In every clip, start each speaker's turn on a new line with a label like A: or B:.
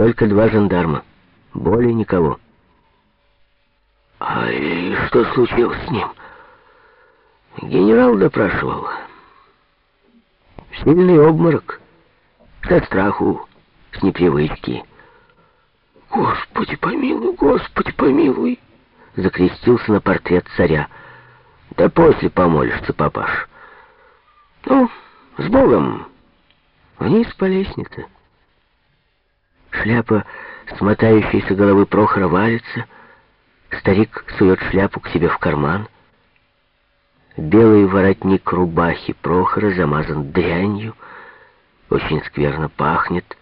A: Только два жандарма. Более никого.
B: А и что случилось с ним? Генерал допрашивал.
A: Сильный обморок. Со страху, с непривычки.
B: Господи помилуй, Господи помилуй.
A: Закрестился на портрет царя. Да после помолишься, папаш. Ну, с Богом. Вниз по лестнице. Шляпа смотающейся головы Прохора валится. Старик сует шляпу к себе в карман. Белый воротник рубахи Прохора замазан дрянью. Очень скверно пахнет.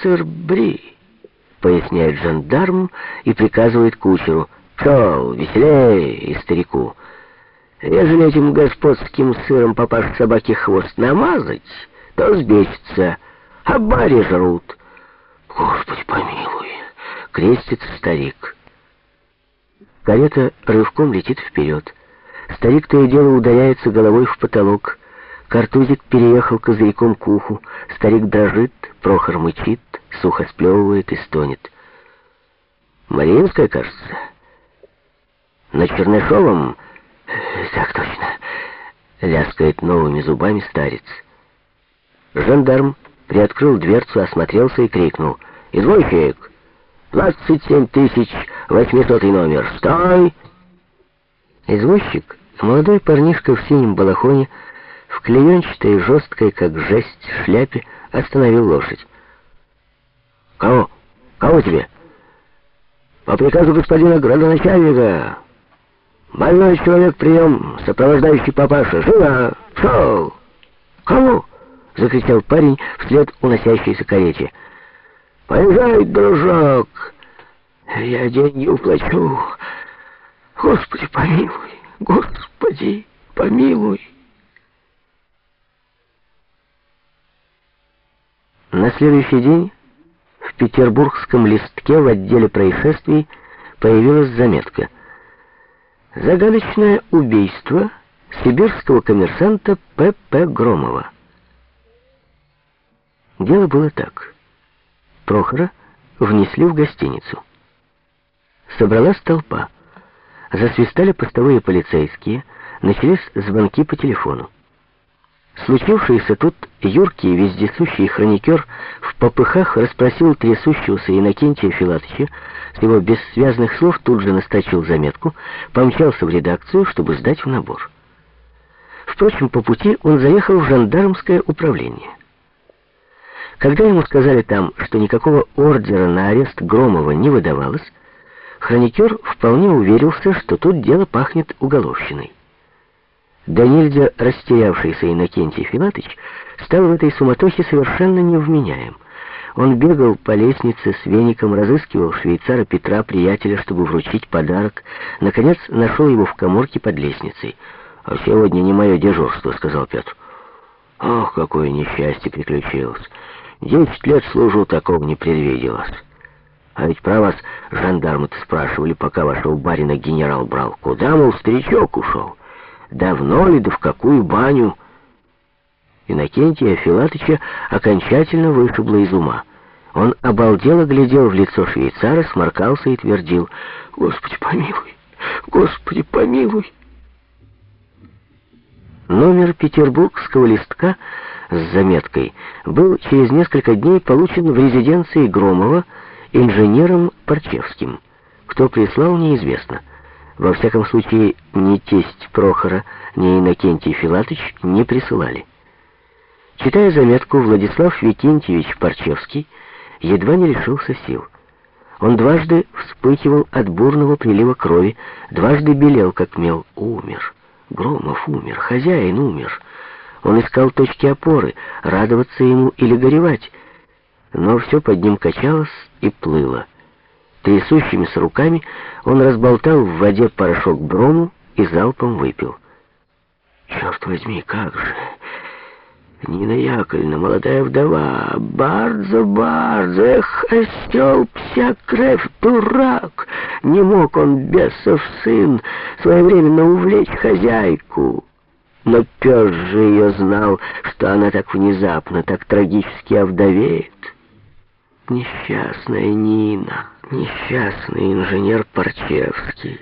A: «Сыр-бри», — поясняет жандарм и приказывает кучеру. «Шел, веселей!» и старику. «Ежели этим господским сыром папаш собаке хвост намазать, то сбесится, а бари жрут».
B: «Господи помилуй!»
A: — крестится старик. Карета рывком летит вперед. Старик то и дело ударяется головой в потолок. Картузик переехал козырьком к уху. Старик дрожит, Прохор мычит, сухо сплевывает и стонет. «Мариинская, кажется?» «На Чернышовом?» «Так точно», — ляскает новыми зубами старец. Жандарм приоткрыл дверцу, осмотрелся и крикнул. «Извозчик! Двадцать семь тысяч восьмисотый номер! Стой!» Извозчик, молодой парнишка в синем балахоне, в клеенчатой, жесткой, как жесть, шляпе, остановил лошадь. «Кого? Кого тебе?» «По приказу господина градоначальника. Больной человек, прием, сопровождающий папаша. Живо! Шел!» «Кого?» — закричал парень вслед уносящейся карете. «Поезжай, дружок! Я деньги уплачу!» Господи, помилуй! Господи, помилуй! На следующий день в петербургском листке в отделе происшествий появилась заметка. Загадочное убийство сибирского коммерсанта П.П. Громова. Дело было так. Прохора внесли в гостиницу. Собралась толпа. Засвистали постовые полицейские, начались звонки по телефону. Случившийся тут юркий вездесущий хроникер в попыхах расспросил трясущегося Иннокентия Филатыча, с его бессвязных слов тут же настачил заметку, помчался в редакцию, чтобы сдать в набор. Впрочем, по пути он заехал в жандармское управление. Когда ему сказали там, что никакого ордера на арест Громова не выдавалось, Хроникер вполне уверился, что тут дело пахнет уголовщиной. Да нельзя растерявшийся Иннокентий Филатыч стал в этой суматохе совершенно невменяем. Он бегал по лестнице с веником, разыскивал швейцара Петра, приятеля, чтобы вручить подарок. Наконец нашел его в коморке под лестницей. «А сегодня не мое дежурство», — сказал Петр. «Ох, какое несчастье приключилось! Десять лет служу, такого не предвиделось». А ведь про вас жандармы-то спрашивали, пока вашего барина генерал брал. Куда, мол, старичок ушел? Давно ли, да в какую баню? Иннокентия Филатыча окончательно вышибло из ума. Он обалдело глядел в лицо швейцара, сморкался и твердил «Господи, помилуй! Господи, помилуй!» Номер петербургского листка с заметкой был через несколько дней получен в резиденции Громова, инженером Парчевским. Кто прислал, неизвестно. Во всяком случае, ни тесть Прохора, ни Иннокентий Филатыч не присылали. Читая заметку, Владислав Викентьевич Парчевский едва не лишился сил. Он дважды вспыхивал от бурного прилива крови, дважды белел, как мел. Умер. Громов умер, хозяин умер. Он искал точки опоры, радоваться ему или горевать — но все под ним качалось и плыло. Трясущимися руками он разболтал в воде порошок брому и залпом выпил. «Черт возьми, как же! Нина Яковлевна, молодая вдова, бардзо, бардзо, эх, осел, вся кровь, дурак! Не мог он, бесов сын, своевременно увлечь хозяйку!» Но пес же ее знал, что она так внезапно, так трагически овдовеет.
B: несчастная Нина, несчастный инженер Парчевский.